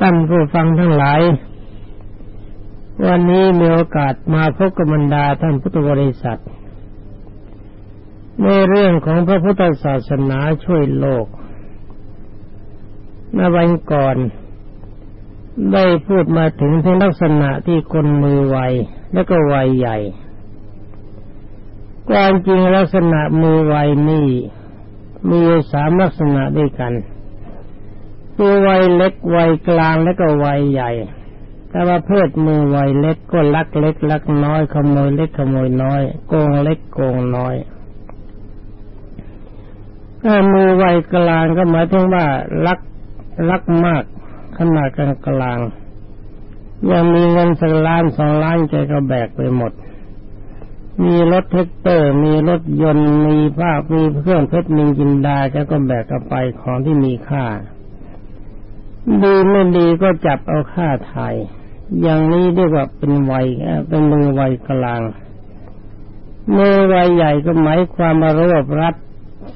ท่านผู้ฟังทั้งหลาย วันนี้มีโอกาสมาพบกับบรรดาท่านพุทธบริษัท ในเรื่องของพระพุทธศาสนาช่วยโลกในวันก่อน ได้พูดมาถึงทั้งลักษณะที่คนมือไวและก็ไวใหญ่ความจริงลักษณะมือไวนี่มีสามลักษณะด้วยกัน คือวัยเล็กวัยกลางและก็วัยใหญ่ แต่ว่าเพศมือวัยเล็กก็ลักเล็กลักน้อยขโมยเล็กขโมยน้อยโกงเล็กโกงน้อยถ้ามือวัยกลางก็หมายถึงว่าลักลักมากขนาดกลางกลางยังมีเงินสักล้านสองล้านใจก็แบกไปหมด มีรถแทรกเตอร์ มีรถยนต์มีภาพมีเครื่องเพชรมีจินดาแกก็แบกกลับไปของที่มีค่า ดีไม่ดีก็จับเอาข้าไท อย่างนี้เรียกว่าเป็นวัยเป็นมือวัยกลางมือวัยใหญ่ก็หมายความมารวบรัด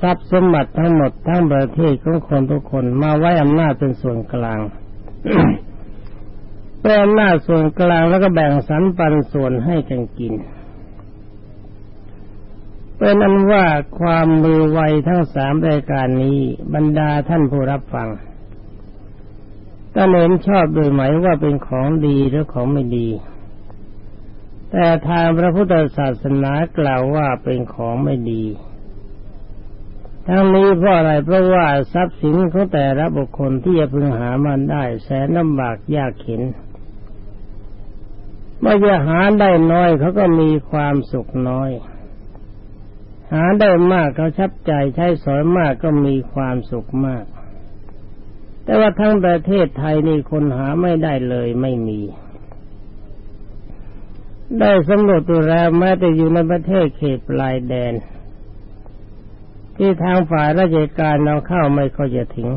ทรัพย์สมบัติทั้งหมดทั้งประเทศของคนทุกคนมาไว้อำนาจเป็นส่วนกลางเป็นอำนาจส่วนกลางแล้วก็แบ่งสรรปันส่วนให้กันกินเป็นอันว่าความมือไวทั้งสามรายการนี้ บรรดาท่านผู้รับฟัง ถ้าเห็นชอบโดยหมายว่าเป็นของดีหรือของไม่ดี แต่ทางพระพุทธศาสนากล่าวว่าเป็นของไม่ดี ทั้งนี้เพราะอะไรเพราะว่าทรัพย์สินของแต่ละบุคคลที่จะพึงหามันได้แสนลำบากยากเข็นเมื่อจะหาได้น้อยเขาก็มีความสุขน้อย หาได้มากเขาชับใจใช้สอยมากก็มีความสุขมาก แต่ว่าทั้งประเทศไทยนี่คนหาไม่ได้เลยไม่มี ได้สำรวจตัวแล้วแม้แต่อยู่ในประเทศเขตปลายแดน ที่ทางฝ่ายราชการเราเข้าไม่ค่อยจะถึง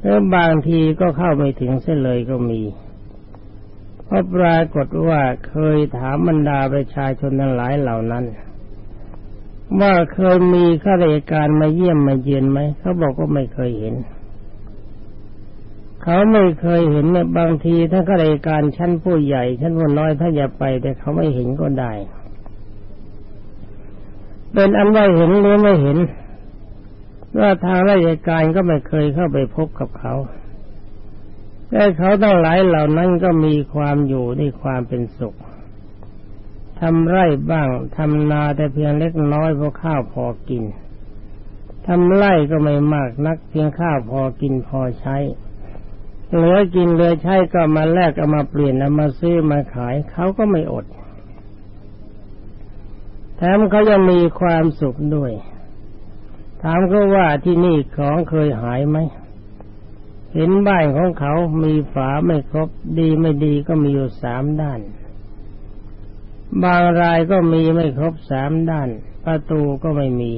หรือบางทีก็เข้าไม่ถึงเส้นเลยก็มีเพราะปรากฏว่าเคยถามบรรดาประชาชนทั้งหลายเหล่านั้น ว่าเคยมีข้าราชการมาเยี่ยมมาเยือนไหมเขาบอกว่าไม่เคยเห็น เขาไม่เคยเห็นเนี่ยบางทีถ้าข้าราชการชั้นผู้ใหญ่ชั้นผู้น้อยถ้าอย่าไป แต่เขาไม่เห็นก็ได้ เป็นอันว่าเห็นหรือไม่เห็นว่าทางราชการก็ไม่เคยเข้าไปพบกับเขาแต่เขาทั้งหลายเหล่านั้นก็มีความอยู่ในความเป็นสุขทำไร่บ้างทำนาแต่เพียงเล็กน้อยเพราะข้าวพอกินทำไร่ก็ไม่มากนักเพียงข้าวพอกินพอใช้ เหลือกินเหลือใช้ก็มาแลกเอามาเปลี่ยนเอามาซื้อมาขายเขาก็ไม่อด แถมเขายังมีความสุขด้วย ถามเขาว่าที่นี่ของเคยหายไหมเห็นบ้านของเขามีฝาไม่ครบ ดีไม่ดีก็มีอยู่สามด้าน บางรายก็มีไม่ครบสามด้าน ประตูก็ไม่มี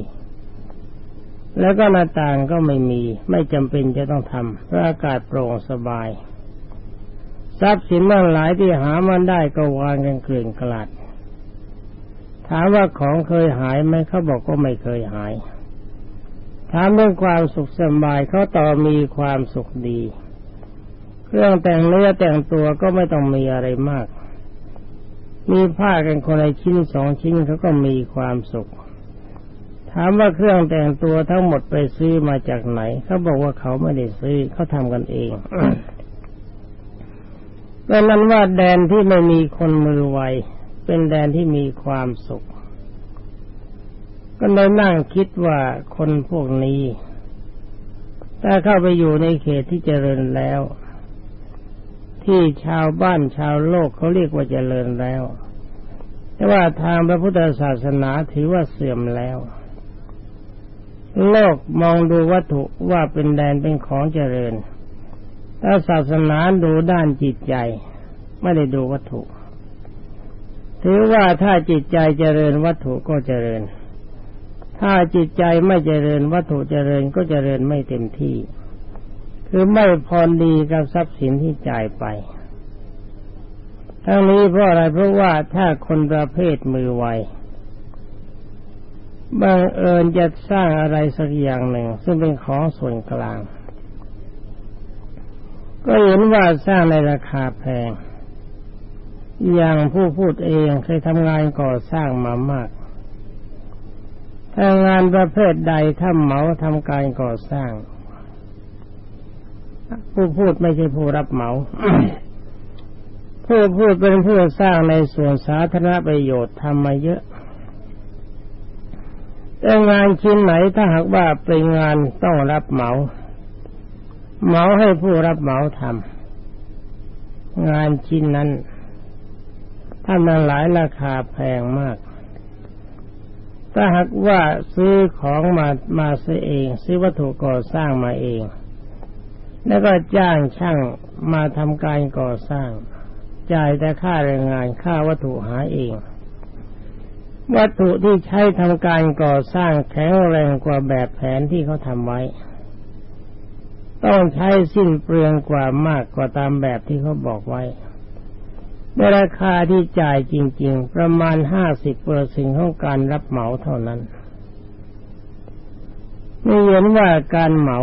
แล้วก็หน้าต่างก็ไม่มี ไม่จำเป็นจะต้องทำเพราะอากาศโปร่งสบาย ทรัพย์สินบ้างหลายที่หามันได้ก็วางกันเกลื่อนกลาดถามว่าของเคยหายไหมเขาบอกก็ไม่เคยหาย ถามเรื่องความสุขสบายเขาต่อมีความสุขดี เครื่องแต่งเนื้อแต่งตัวก็ไม่ต้องมีอะไรมาก มีผ้ากันคนละชิ้นสองชิ้นเขาก็มีความสุข ถามว่าเครื่องแต่งตัวทั้งหมดไปซื้อมาจากไหน เขาบอกว่าเขาไม่ได้ซื้อเขาทำกันเองดังนั้นว่าแดนที่ไม่มีคนมือไวเป็นแดนที่มีความสุข ก็เลยนั่งคิดว่าคนพวกนี้ ถ้าเข้าไปอยู่ในเขตที่เจริญแล้ว ที่ชาวบ้านชาวโลกเขาเรียกว่าเจริญแล้ว แต่ว่าทางพระพุทธศาสนาถือว่าเสื่อมแล้ว โลกมองดูวัตถุว่าเป็นแดนเป็นของเจริญ ถ้าศาสนาดูด้านจิตใจ ไม่ได้ดูวัตถุ ถือว่าถ้าจิตใจเจริญวัตถุก็เจริญ ถ้าจิตใจไม่เจริญวัตถุเจริญก็เจริญไม่เต็มที่ คือไม่พอดีกับทรัพย์สินที่จ่ายไปทั้งนี้เพราะอะไรเพราะว่าถ้าคนประเภทมือไว บังเอิญจะสร้างอะไรสักอย่างหนึ่ง ซึ่งเป็นของส่วนกลาง ก็เห็นว่าสร้างในราคาแพง อย่างผู้พูดเองเคยทำงานก่อสร้างมามากถ้างานประเภทใดถ้าเหมาทำการก่อสร้าง ผู้พูดไม่ใช่ผู้รับเหมาผู้พูดเป็นผู้สร้างในส่วนสาธารณประโยชน์ทำมาเยอะ แต่งานชิ้นไหนถ้าหากว่าเป็นงานต้องรับเหมา เหมาให้ผู้รับเหมาทำงานชิ้นนั้นถ้ามันหลายราคาแพงมาก ถ้าหากว่าซื้อของมามาซื้อเอง ซื้อวัตถุก่อสร้างมาเอง แล้วก็จ้างช่างมาทำการก่อสร้าง จ่ายแต่ค่าแรงงานค่าวัตถุหาเอง วัตถุที่ใช้ทำการก่อสร้างแข็งแรงกว่าแบบแผนที่เขาทำไว้ ต้องใช้สิ้นเปลืองกว่ามากกว่าตามแบบที่เขาบอกไว้ในราคาที่จ่ายจริง ๆ ประมาณห้าสิบเปอร์เซ็นของการรับเหมาเท่านั้นไม่เห็นว่าการเหมา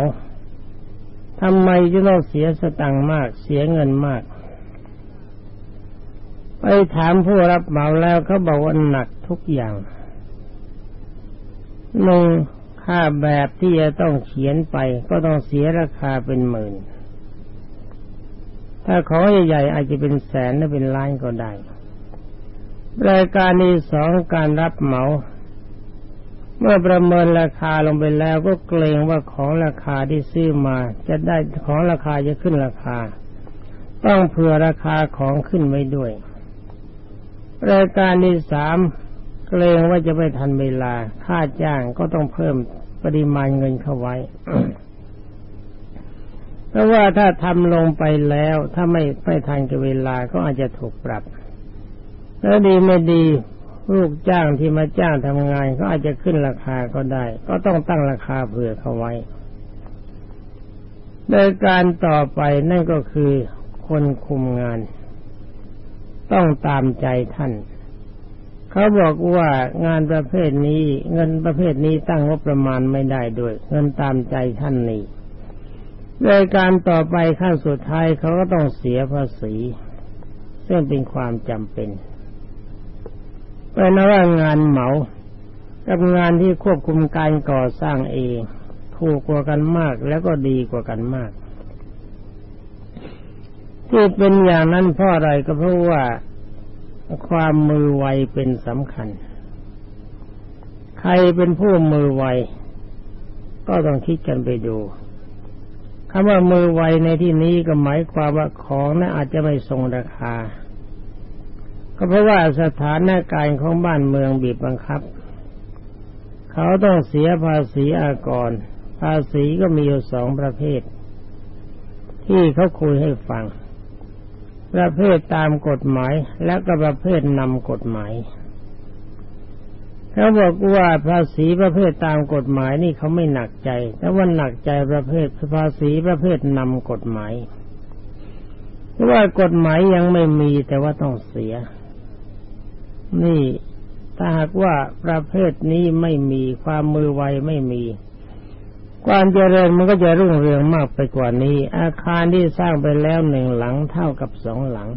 ทำไมจะต้องเสียสตังค์มาก เสียเงินมาก ไปถามผู้รับเหมาแล้วเขาบอกว่าหนักทุกอย่างหนึ่งค่าแบบที่จะต้องเขียนไป ก็ต้องเสียราคาเป็นหมื่น ถ้าของใหญ่ๆอาจจะเป็นแสนหรือเป็นล้านก็ได้ รายการที่สองการรับเหมา เมื่อประเมินราคาลงไปแล้วก็เกรงว่าของราคาที่ซื้อมา จะได้ของราคาจะขึ้นราคา ต้องเผื่อราคาของขึ้นไว้ด้วย รายการที่สามเกรงว่าจะไม่ทันเวลา ค่าจ้างก็ต้องเพิ่มปริมาณเงินเข้าไว้เพราะว่าถ้าทำลงไปแล้ว ถ้าไม่ไม่ทันกับเวลาก็อาจจะถูกปรับ แล้วดีไม่ดีลูกจ้างที่มาจ้างทำงานก็อาจจะขึ้นราคาก็ได้ ก็ต้องตั้งราคาเผื่อเขาไว้โดยการต่อไปนั่นก็คือคนคุมงาน ต้องตามใจท่าน เขาบอกว่างานประเภทนี้เงินประเภทนี้ตั้งงบประมาณไม่ได้ด้วย เงินตามใจท่านนี่โดยการต่อไปขั้นสุดท้ายเขาก็ต้องเสียภาษี ซึ่งเป็นความจำเป็นเป็นว่างานเหมากับงานที่ควบคุมการก่อสร้างเองถูกกว่ากันมากแล้วก็ดีกว่ากันมาก ที่เป็นอย่างนั้นเพราะอะไรก็เพราะว่าความมือไวเป็นสำคัญ ใครเป็นผู้มือไว ก็ต้องคิดกันไปดูคำว่ามือไวในที่นี้ก็หมายความว่าของนั้นอาจจะไม่ทรงราคา ก็เพราะว่าสถานการณ์ของบ้านเมืองบีบบังคับ เขาต้องเสียภาษีอากร ภาษีก็มีอยู่สองประเภท ที่เขาคุยให้ฟัง ประเภทตามกฎหมายและก็ประเภทนำกฎหมายเขาบอกว่าภาษีประเภทตามกฎหมายนี่เขาไม่หนักใจ แต่ว่าหนักใจประเภทภาษีประเภทนำกฎหมายเพราะว่ากฎหมายยังไม่มีแต่ว่าต้องเสีย นี่ถ้าหากว่าประเภทนี้ไม่มีความมือไวไม่มี ความเจริญมันก็จะรุ่งเรืองมากไปกว่านี้ อาคารที่สร้างไปแล้วหนึ่งหลังเท่ากับสองหลัง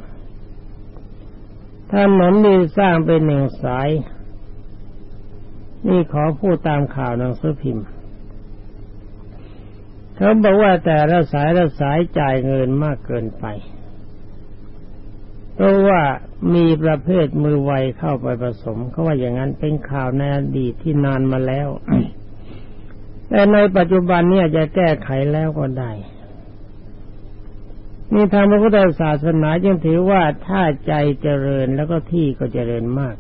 ถนนที่สร้างเป็นหนึ่งสาย นี่ขอพูดตามข่าวหนังสือพิมพ์เขาบอกว่าแต่ละสายละสายจ่ายเงินมากเกินไป เพราะว่ามีประเภทมือไวเข้าไปผสมเขาว่าอย่างนั้นเป็นข่าวในอดีตที่นานมาแล้ว แต่ในปัจจุบันเนี่ยจะแก้ไขแล้วก็ได้ นี่ทางพระพุทธศาสนาจึงถือว่าถ้าใจเจริญแล้วก็ที่ก็เจริญมาก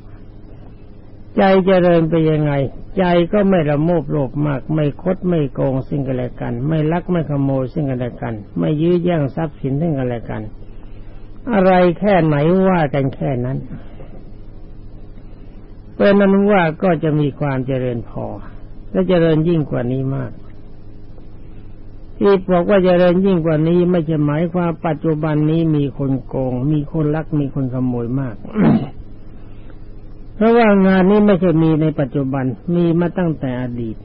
ใจเจริญไปยังไง ใจก็ไม่ละโมบโลภมาก ไม่คดไม่โกงสิ่งกันและกัน ไม่ลักไม่ขโมยสิ่งกันและกัน ไม่ยื้อแย่งทรัพย์สินสิ่งกันและกัน อะไรแค่ไหนว่ากันแค่นั้นเป็นนั้นว่าก็จะมีความเจริญพอ และเจริญยิ่งกว่านี้มาก ที่บอกว่าเจริญยิ่งกว่านี้ไม่ใช่หมายความปัจจุบันนี้มีคนโกง มีคนลักมีคนขโมยมาก เพราะว่างานนี้ไม่ใช่มีในปัจจุบันมีมาตั้งแต่อดีต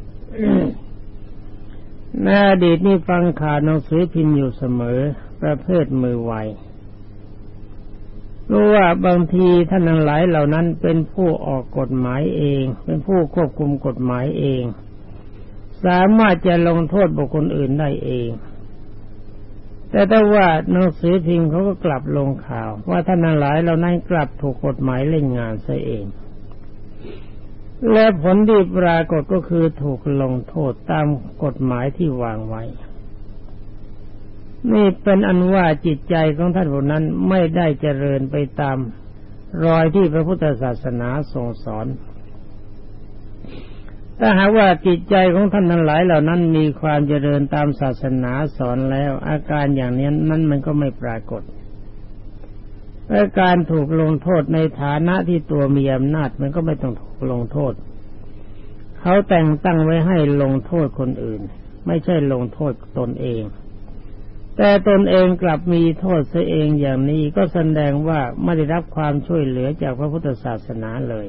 ในอดีตนี่ฟังข่าวหนังสือพิมพ์อยู่เสมอ ประเภทมือไว รู้ว่าบางทีท่านทั้งหลายเหล่านั้นเป็นผู้ออกกฎหมายเอง เป็นผู้ควบคุมกฎหมายเอง สามารถจะลงโทษบุคคลอื่นได้เอง แต่ถ้าว่าหนังสือพิมพ์เขาก็กลับลงข่าว ว่าท่านทั้งหลายเหล่านั้นกลับถูกกฎหมายเล่นงานซะเอง และผลที่ปรากฏก็คือถูกลงโทษตามกฎหมายที่วางไว้ นี่เป็นอันว่าจิตใจของท่านผู้นั้นไม่ได้เจริญไปตามรอยที่พระพุทธศาสนาทรงสอน ถ้าหากว่าจิตใจของท่านทั้งหลายเหล่านั้นมีความเจริญตามศาสนาสอนแล้ว อาการอย่างนี้นั้นมันก็ไม่ปรากฏและการถูกลงโทษในฐานะที่ตัวมีอำนาจมันก็ไม่ต้องถูกลงโทษ เขาแต่งตั้งไว้ให้ลงโทษคนอื่น ไม่ใช่ลงโทษตนเอง แต่ตนเองกลับมีโทษเสียเองอย่างนี้ก็แสดงว่าไม่ได้รับความช่วยเหลือจากพระพุทธศาสนาเลย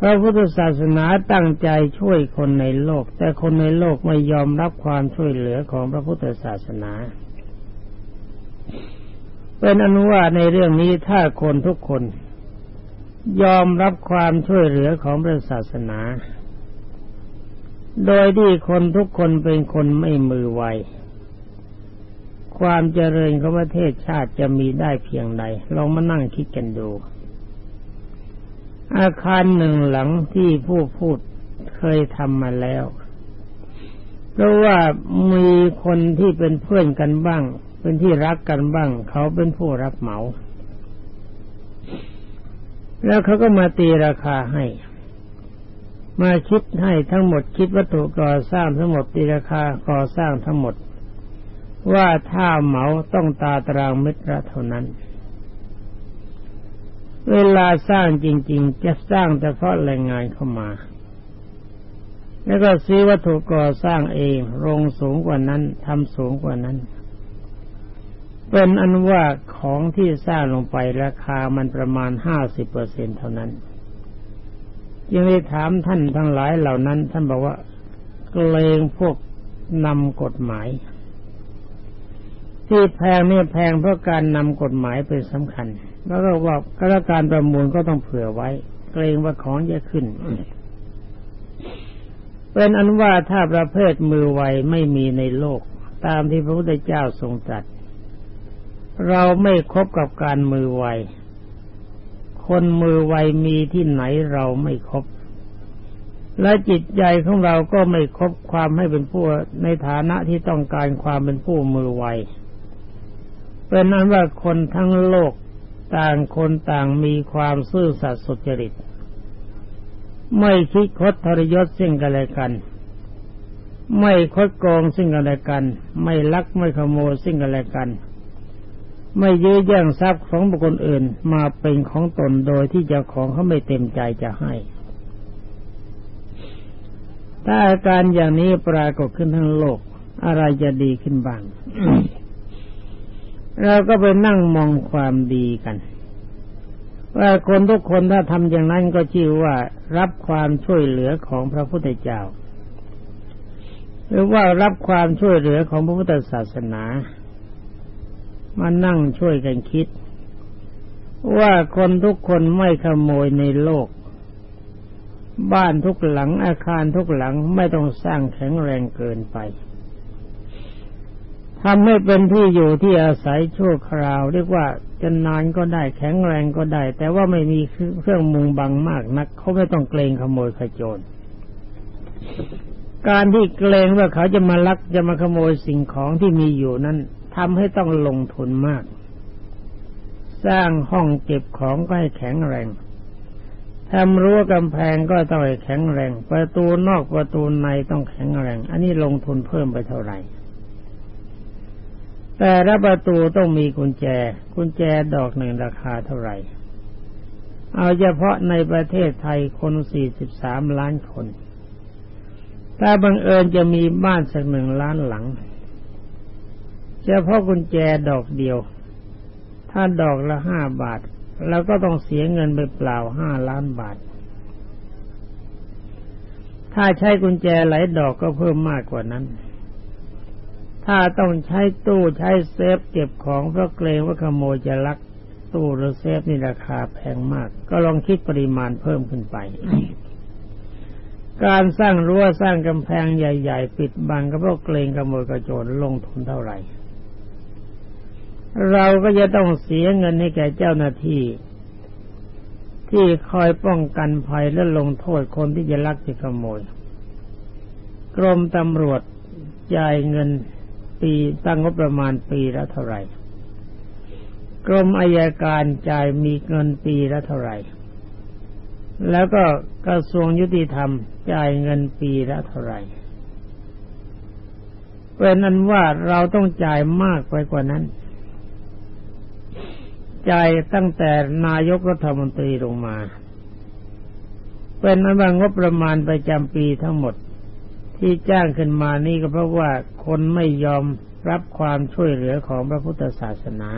พระพุทธศาสนาตั้งใจช่วยคนในโลก แต่คนในโลกไม่ยอมรับความช่วยเหลือของพระพุทธศาสนา เป็นอนุว่าในเรื่องนี้ถ้าคนทุกคน ยอมรับความช่วยเหลือของพระศาสนา โดยที่คนทุกคนเป็นคนไม่มือไว ความเจริญของประเทศชาติจะมีได้เพียงใดลองมานั่งคิดกันดู อาคารหนึ่งหลังที่ผู้พูดเคยทำมาแล้ว เพราะว่ามีคนที่เป็นเพื่อนกันบ้าง เป็นที่รักกันบ้าง เขาเป็นผู้รับเหมา แล้วเขาก็มาตีราคาให้มาคิดให้ทั้งหมดคิดวัตถุก่อสร้างทั้งหมดตีราคาก่อสร้างทั้งหมด ว่าถ้าเหมาต้องตาตรางเมตรเท่านั้น เวลาสร้างจริง ๆ จะสร้างแต่เพราะแรงงานเข้ามา แล้วก็ซื้อวัตถุก่อสร้างเองโรงสูงกว่านั้นทำสูงกว่านั้น เป็นอันว่าของที่สร้างลงไปราคามันประมาณห้าสิบเปอร์เซ็นเท่านั้นยังได้ถามท่านทั้งหลายเหล่านั้น ท่านบอกว่าเกรงพวกนำกฎหมาย ที่แพงนี่แพงเพราะการนำกฎหมายเป็นสำคัญ แล้วก็ว่าการประมูลก็ต้องเผื่อไว้ เกรงว่าของจะขึ้น เป็นอันว่าถ้าประเภทมือไวไม่มีในโลก ตามที่พระพุทธเจ้าทรงตรัสเราไม่คบกับการมือไว คนมือไวมีที่ไหนเราไม่คบ และจิตใจของเราก็ไม่คบความให้เป็นผู้ในฐานะที่ต้องการความเป็นผู้มือไว เป็นนั้นว่าคนทั้งโลกต่างคนต่างมีความซื่อสัตย์สุจริต ไม่คิดคดทรยศซึ่งกันและกัน ไม่คดโกงซึ่งกันและกัน ไม่ลักไม่ขโมยซึ่งกันและกัน ไม่ยื้อแย่งทรัพย์ของบุคคลอื่นมาเป็นของตนโดยที่เจ้าของเขาไม่เต็มใจจะให้ ถ้าอาการอย่างนี้ปรากฏขึ้นทั้งโลกอะไรจะดีขึ้นบ้าง เราก็ไปนั่งมองความดีกัน ว่าคนทุกคนถ้าทำอย่างนั้นก็ชื่อว่ารับความช่วยเหลือของพระพุทธเจ้า หรือว่ารับความช่วยเหลือของพระพุทธศาสนา มานั่งช่วยกันคิด ว่าคนทุกคนไม่ขโมยในโลก บ้านทุกหลังอาคารทุกหลังไม่ต้องสร้างแข็งแรงเกินไป ทำให้เป็นที่อยู่ที่อาศัยชั่วคราว เรียกว่าจะนานก็ได้แข็งแรงก็ได้ แต่ว่าไม่มีเครื่องมุงบังมากนักเขาไม่ต้องเกรงขโมยขโจรการที่เกรงว่าเขาจะมาลักจะมาขโมยสิ่งของที่มีอยู่นั้นทำให้ต้องลงทุนมาก สร้างห้องเก็บของก็ให้แข็งแรงทำรั้วกำแพงก็ต้องให้แข็งแรง ประตูนอกประตูในต้องแข็งแรง อันนี้ลงทุนเพิ่มไปเท่าไหร่ แต่ละประตูต้องมีกุญแจ กุญแจดอกหนึ่งราคาเท่าไหร่ เอาเฉพาะในประเทศไทยคนสี่สิบสามล้านคน ถ้าบังเอิญจะมีบ้านสักหนึ่งล้านหลัง เฉพาะกุญแจดอกเดียว ถ้าดอกละห้าบาทเราก็ต้องเสียเงินไปเปล่าห้าล้านบาท ถ้าใช้กุญแจหลายดอกก็เพิ่มมากกว่านั้น ถ้าต้องใช้ตู้ใช้เซฟเก็บของเพราะเกรงว่าขโมยจะลักตู้หรือเซฟนี่ราคาแพงมาก ก็ลองคิดปริมาณเพิ่มขึ้นไป การสร้างรั้วสร้างกำแพงใหญ่ ๆ ปิดบังก็เพราะเกรงขโมยกระโจนลงทุนเท่าไหร่ เราก็จะต้องเสียเงินให้แก่เจ้าหน้าที่ ที่คอยป้องกันภัยและลงโทษคนที่จะลักจะขโมย กรมตำรวจจ่ายเงิน ปีตั้งงบประมาณปีละเท่าไหร่ กรมอายการจ่ายมีเงินปีละเท่าไหร่ แล้วก็กระทรวงยุติธรรมจ่ายเงินปีละเท่าไหร่เป็นนั้นว่าเราต้องจ่ายมากไปกว่านั้น จ่ายตั้งแต่นายกรัฐมนตรีลงมาเป็นนั้นว่างบประมาณประจำปีทั้งหมดที่จ้างขึ้นมานี่ก็เพราะว่า คนไม่ยอมรับความช่วยเหลือของพระพุทธศาสนา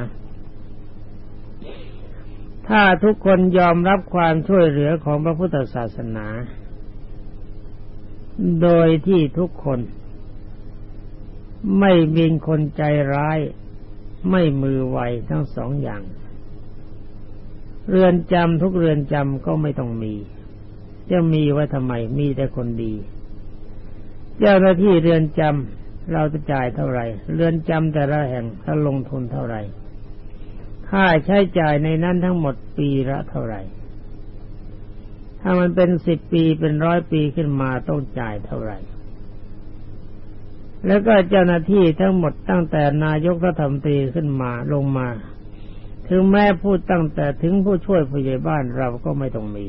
ถ้าทุกคนยอมรับความช่วยเหลือของพระพุทธศาสนา โดยที่ทุกคนไม่มีคนใจร้าย ไม่มือไวทั้งสองอย่าง เรือนจำทุกเรือนจำก็ไม่ต้องมี จะมีไว้ทำไมมีแต่คนดี เจ้าหน้าที่เรือนจำ เราจะจ่ายเท่าไหร่เรือนจำแต่ละแห่งถ้าลงทุนเท่าไหร่ค่าใช้จ่ายในนั้นทั้งหมดปีละเท่าไหร่ ถ้ามันเป็นสิบปีเป็นร้อยปีขึ้นมาต้องจ่ายเท่าไหร่ แล้วก็เจ้าหน้าที่ทั้งหมดตั้งแต่นายกรัฐมนตรีขึ้นมาลงมา ถึงแม้พูดตั้งแต่ถึงผู้ช่วยผู้ใหญ่บ้านเราก็ไม่ต้องมี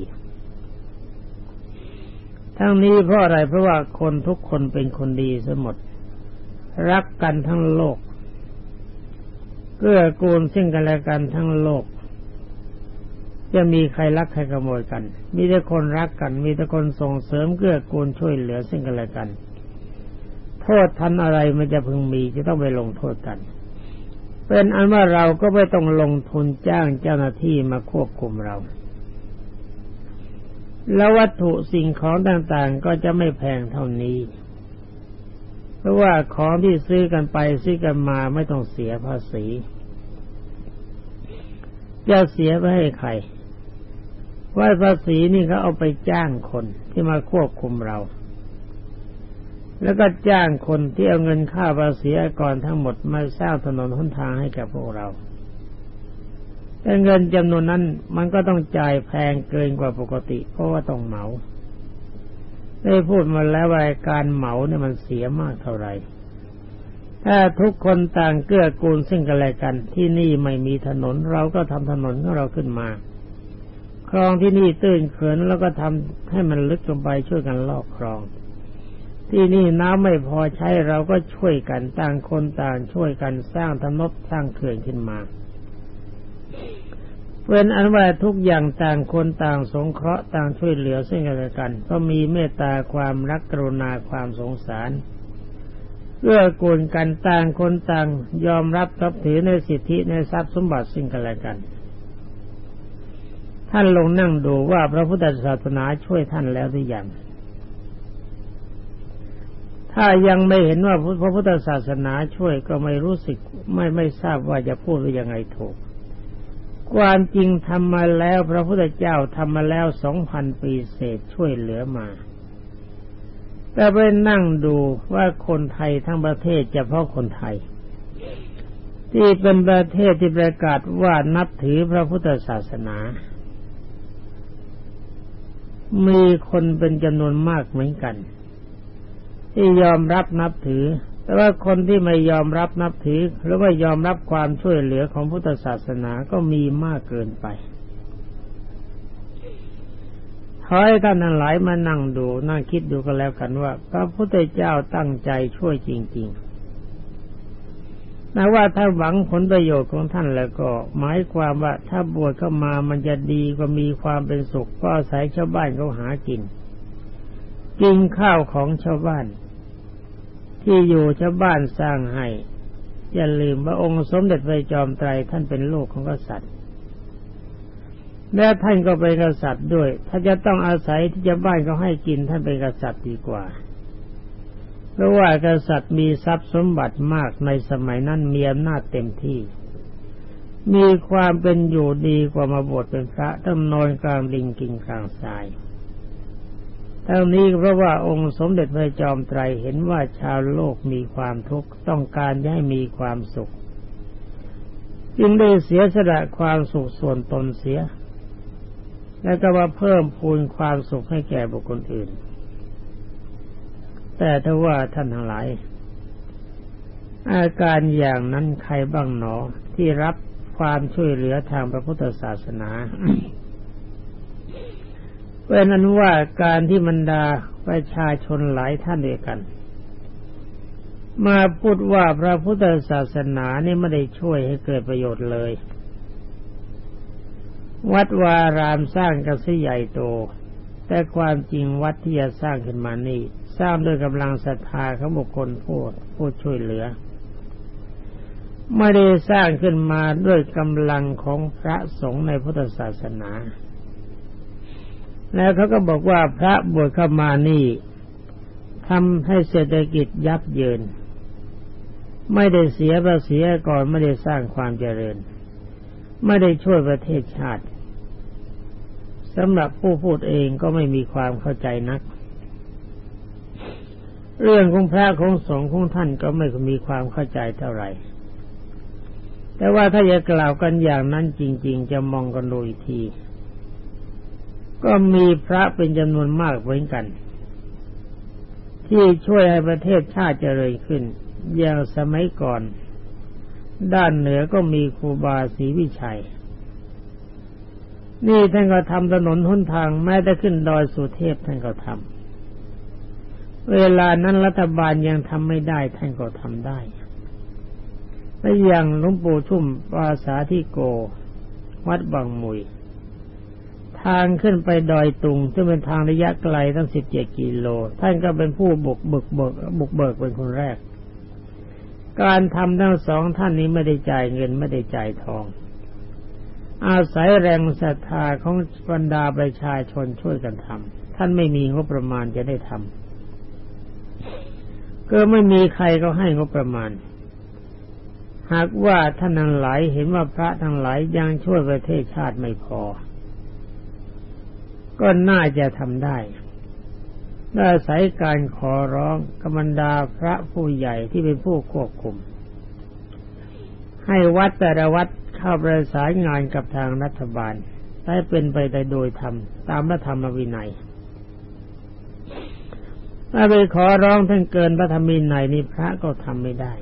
ทั้งนี้เพราะอะไรเพราะว่าคนทุกคนเป็นคนดีสมด รักกันทั้งโลก เกื้อกูลซึ่งกันและกันทั้งโลก จะมีใครรักใครขโมยกัน มีแต่คนรักกัน มีแต่คนส่งเสริมเกื้อกูลช่วยเหลือซึ่งกันและกัน โทษทันอะไรมันจะพึงมีจะต้องไปลงโทษกัน เป็นอันว่าเราก็ไม่ต้องลงทุนจ้างเจ้าหน้าที่มาควบคุมเรา แล้ววัตถุสิ่งของต่างๆก็จะไม่แพงเท่านี้ ราะว่าของที่ซื้อกันไปซื้อกันมาไม่ต้องเสียภาษีจะเสียไปให้ใครว่าภาษีนี่เขาเอาไปจ้างคนที่มาควบคุมเรา แล้วก็จ้างคนที่เอาเงินค่าภาษีก่อนทั้งหมดมาสร้างถนนหนทางให้กับพวกเรา แต่เงินจำนวนนั้นมันก็ต้องจ่ายแพงเกินกว่าปกติ เพราะว่าต้องเหมา ได้พูดมาแล้วว่าการเหมาเนี่ยมันเสียมากเท่าไหร่ ถ้าทุกคนต่างเกื้อกูลซึ่งกันและกัน ที่นี่ไม่มีถนน เราก็ทำถนนของเราขึ้นมา คลองที่นี่ตื้นเขินแล้วก็ทำให้มันลึกลงไปช่วยกันลอกคลอง ที่นี่น้ำไม่พอใช้เราก็ช่วยกันต่างคนต่างช่วยกันสร้างถนนสร้างเขื่อนขึ้นมา เป็นอันว่าทุกอย่างต่างคนต่างสงเคราะห์ต่างช่วยเหลือซึ่งกันและกัน ก็มีเมตตาความรักกรุณาความสงสารเอื้อกูลกันต่างคนต่างยอมรับทับถือในสิทธิในทรัพย์สมบัติซึ่งกันและกัน ท่านลงนั่งดูว่าพระพุทธศาสนาช่วยท่านแล้วหรือยังถ้ายังไม่เห็นว่าพระพุทธศาสนาช่วยก็ไม่รู้สึกไม่ไม่ทราบว่าจะพูดหรือยังไงถูก ความจริงทำมาแล้วพระพุทธเจ้าทำมาแล้วสองพันปีเศษช่วยเหลือมา แต่ไปนั่งดูว่าคนไทยทั้งประเทศเฉพาะคนไทย ที่เป็นประเทศที่ประกาศว่านับถือพระพุทธศาสนา มีคนเป็นจำนวนมากเหมือนกัน ที่ยอมรับนับถือ แต่ว่าคนที่ไม่ยอมรับนับถือหรือว่ายอมรับความช่วยเหลือของพุทธศาสนาก็มีมากเกินไปขอให้ท่านทั้งหลายมานั่งดูนั่งคิดดูกันแล้วกันว่า พระพุทธเจ้าตั้งใจช่วยจริงๆนะว่าถ้าหวังผลประโยชน์ของท่านแล้วก็ หมายความว่าถ้าบวชเข้ามามันจะดีกว่ามีความเป็นสุขก็อาศัยชาวบ้านเขาหากิน กินข้าวของชาวบ้าน ที่อยู่ชาวบ้านสร้างให้ อย่าลืมว่าองค์สมเด็จพระจอมไตรท่านเป็นลูกของกษัตริย์ และท่านก็เป็นกษัตริย์ด้วย ถ้าจะต้องอาศัยที่จะบ้านเขาให้กินท่านเป็นกษัตริย์ดีกว่าเพราะว่ากษัตริย์มีทรัพย์สมบัติมากในสมัยนั้นมีอำนาจเต็มที่ มีความเป็นอยู่ดีกว่ามาบวชเป็นพระต้องนอนกลางดิงกินกลางทราย ทั้งนี้เพราะว่าองค์สมเด็จพระจอมไตรเห็นว่าชาวโลกมีความทุกข์ต้องการให้มีความสุข จึงได้เสียสละความสุขส่วนตนเสีย แล้วก็มาเพิ่มพูนความสุขให้แก่บุคคลอื่น แต่ถ้าว่าท่านทั้งหลาย อาการอย่างนั้นใครบ้างหนอที่รับความช่วยเหลือทางพระพุทธศาสนา เป็นนั้นว่าการที่บรรดาประชาชนหลายท่านเดียวกัน มาพูดว่าพระพุทธศาสนานี่ไม่ได้ช่วยให้เกิดประโยชน์เลย วัดวารามสร้างกันซะใหญ่โต แต่ความจริงวัดที่จะสร้างขึ้นมานี่ สร้างด้วยกำลังศรัทธาของบุคคลผู้ผู้ช่วยเหลือไม่ได้สร้างขึ้นมาด้วยกำลังของพระสงฆ์ในพุทธศาสนา แล้วเขาก็บอกว่าพระบวชเข้ามานี่ทำให้เศรษฐกิจยับเยิน ไม่ได้เสียภาษีก่อนไม่ได้สร้างความเจริญ ไม่ได้ช่วยประเทศชาติสำหรับผู้พูดเองก็ไม่มีความเข้าใจนัก เรื่องของพระของสงฆ์ของท่านก็ไม่มีความเข้าใจเท่าไหร่แต่ว่าถ้าจะกล่าวกันอย่างนั้นจริง ๆ จะมองกันดูอีกที ก็มีพระเป็นจำนวนมากเหมือนกัน ที่ช่วยให้ประเทศชาติเจริญขึ้น อย่างสมัยก่อน ด้านเหนือก็มีครูบาศรีวิชัย นี่ท่านก็ทำถนนหนทางแม้แต่ขึ้นดอยสุเทพท่านก็ทำเวลานั้นรัฐบาลยังทำไม่ได้ท่านก็ทำได้และอย่างหลวงปู่ชุ่มปาสาที่โก วัดบางมุย ทางขึ้นไปดอยตุง ซึ่งเป็นทางระยะไกลตั้งสิบเจ็ดกิโล ท่านก็เป็นผู้บุกบุกเบิกบุกเบิกเป็นคนแรก การทำทั้งสองท่านนี้ไม่ได้จ่ายเงินไม่ได้จ่ายทอง อาศัยแรงศรัทธาของบรรดาประชาชนช่วยกันทำท่านไม่มีงบประมาณจะได้ทำก็ไม่มีใครก็ให้งบประมาณหากว่าท่านทั้งหลายเห็นว่าพระทั้งหลายยังช่วยประเทศชาติไม่พอ ก็น่าจะทำได้ได้าศัยการขอร้องกำมันดาพระผู้ใหญ่ที่เป็นผู้ควบคุม ให้วัดแต่ละวัดเข้าประสานงานกับทางรัฐบาลได้เป็นไปแต่โดยธรรมตามพระธรรมวินัยถ้าไปขอร้องท่านเกินพระธรรมวินัยนี่พระก็ทำไม่ได้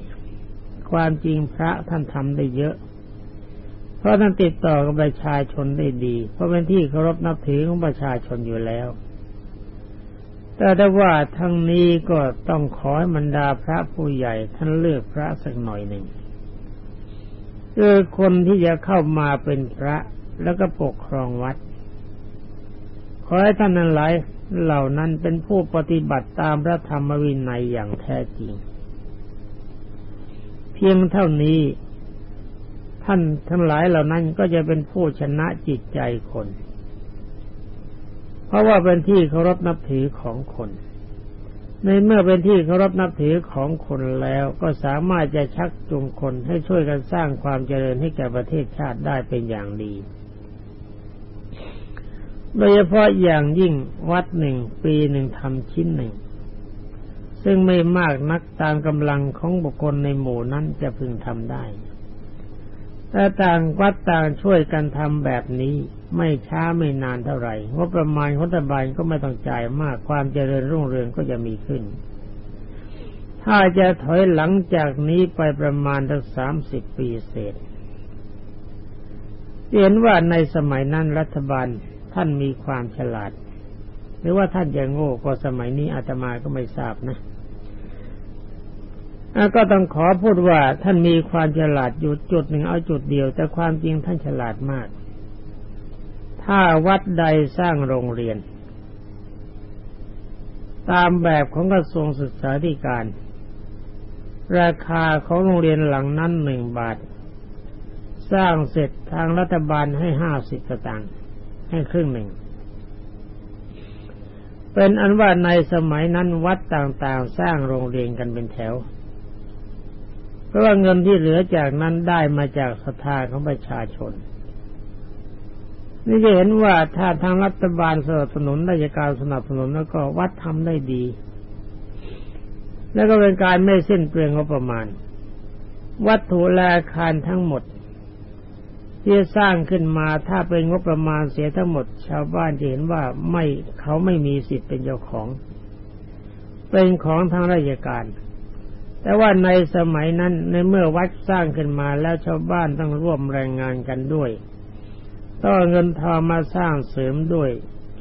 ความจริงพระท่านทำได้เยอะ เพราะท่านติดต่อกับประชาชนได้ดี เพราะเป็นที่เคารพนับถือของประชาชนอยู่แล้ว แต่ได้ว่าทั้งนี้ก็ต้องขอให้บรรดาพระผู้ใหญ่ท่านเลือกพระสักหน่อยหนึ่งคือคนที่จะเข้ามาเป็นพระแล้วก็ปกครองวัด ขอให้ท่านนั้นหลายเหล่านั้นเป็นผู้ปฏิบัติตามพระธรรมวินัยอย่างแท้จริง เพียงเท่านี้ ท่านทั้งหลายเหล่านั้นก็จะเป็นผู้ชนะจิตใจคน เพราะว่าเป็นที่เคารพนับถือของคนในเมื่อเป็นที่เคารพนับถือของคนแล้วก็สามารถจะชักจูงคนให้ช่วยกันสร้างความเจริญให้แก่ประเทศชาติได้เป็นอย่างดี โดยเฉพาะอย่างยิ่งวัดหนึ่งปีหนึ่งทำชิ้นหนึ่ง ซึ่งไม่มากนักตามกำลังของบุคคลในหมู่นั้นจะพึงทำได้ แต่ต่างวัดต่างช่วยกันทำแบบนี้ ไม่ช้าไม่นานเท่าไหร่งบประมาณของรัฐบาลก็ไม่ต้องจ่ายมากความเจริญรุ่งเรืองก็จะมีขึ้น ถ้าจะถอยหลังจากนี้ไปประมาณตั้งสามสิบปีเศษเห็นว่าในสมัยนั้นรัฐบาลท่านมีความฉลาด หรือว่าท่านยังโง่กว่าสมัยนี้อาตมาก็ไม่ทราบนะ ก็ต้องขอพูดว่าท่านมีความฉลาดอยู่จุดหนึ่งเอาจุดเดียว แต่ความจริงท่านฉลาดมาก ถ้าวัดใดสร้างโรงเรียน ตามแบบของกระทรวงศึกษาธิการ ราคาของโรงเรียนหลังนั้นหนึ่งบาท สร้างเสร็จทางรัฐบาลให้ห้าสิบตางค์ให้ครึ่งหนึ่งเป็นอันว่าในสมัยนั้นวัดต่างๆ สร้างโรงเรียนกันเป็นแถว เพราะว่าเงินที่เหลือจากนั้นได้มาจากศรัทธาของประชาชน นี่จะเห็นว่าถ้าทางรัฐบาลสนับสนุนราชการสนับสนุนแล้วก็วัดทำได้ดี แล้วก็เป็นการไม่สิ้นเปลืองงบประมาณ วัตถุแลคารทั้งหมด ที่สร้างขึ้นมาถ้าเป็นงบประมาณเสียทั้งหมด ชาวบ้านจะเห็นว่าไม่เขาไม่มีสิทธิ์เป็นเจ้าของ เป็นของทางราชการ แต่ว่าในสมัยนั้นในเมื่อวัดสร้างขึ้นมาแล้วชาวบ้านต้องร่วมแรงงานกันด้วยต้องเงินทองมาสร้างเสริมด้วย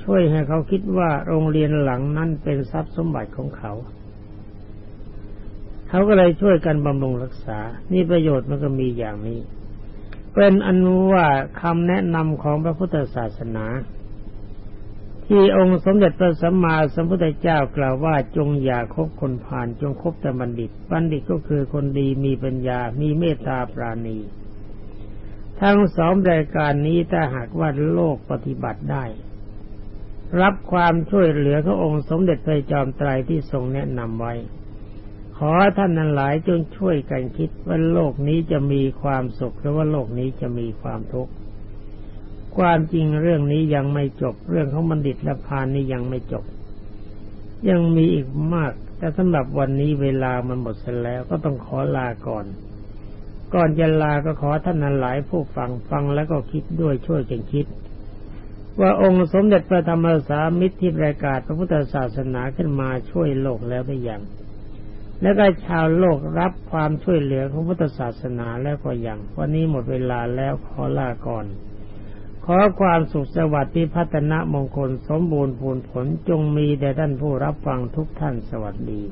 ช่วยให้เขาคิดว่าโรงเรียนหลังนั้นเป็นทรัพย์สมบัติของเขา เขาก็เลยช่วยกันบำรุงรักษา นี่ประโยชน์มันก็มีอย่างนี้ เป็นอนุว่าคำแนะนำของพระพุทธศาสนา ที่องค์สมเด็จพระสัมมาสัมพุทธเจ้ากล่าวว่าจงอย่าคบคนผ่านจงคบแต่บัณฑิต บัณฑิตก็คือคนดีมีปัญญา มีเมตตาปราณี ทั้งสองรายการนี้ถ้าหากว่าโลกปฏิบัติได้ รับความช่วยเหลือขององค์สมเด็จพระจอมไตรที่ทรงแนะนำไว้ ขอท่านนั้นหลายจงช่วยกันคิดว่าโลกนี้จะมีความสุขหรือว่าโลกนี้จะมีความทุกข์ ความจริงเรื่องนี้ยังไม่จบ เรื่องของบัณฑิตและพานนี้ยังไม่จบ ยังมีอีกมาก แต่สำหรับวันนี้เวลามันหมดเสียแล้วก็ต้องขอลาก่อน ก่อนจะลาก็ขอท่านนันหลายผู้ฟังฟังแล้วก็คิดด้วยช่วยกันคิด ว่าองค์สมเด็จพระธรรมสามิตรที่ประกาศพระพุทธศาสนาขึ้นมาช่วยโลกแล้วได้อย่างแล้วก็ชาวโลกรับความช่วยเหลือของพุทธศาสนาแล้วก็อย่างวันนี้หมดเวลาแล้วขอลาก่อน ขอความสุขสวัสดิ์ที่พัฒนามงคลสมบูรณ์ผลผลจงมีแด่ท่านผู้รับฟังทุกท่านสวัสดี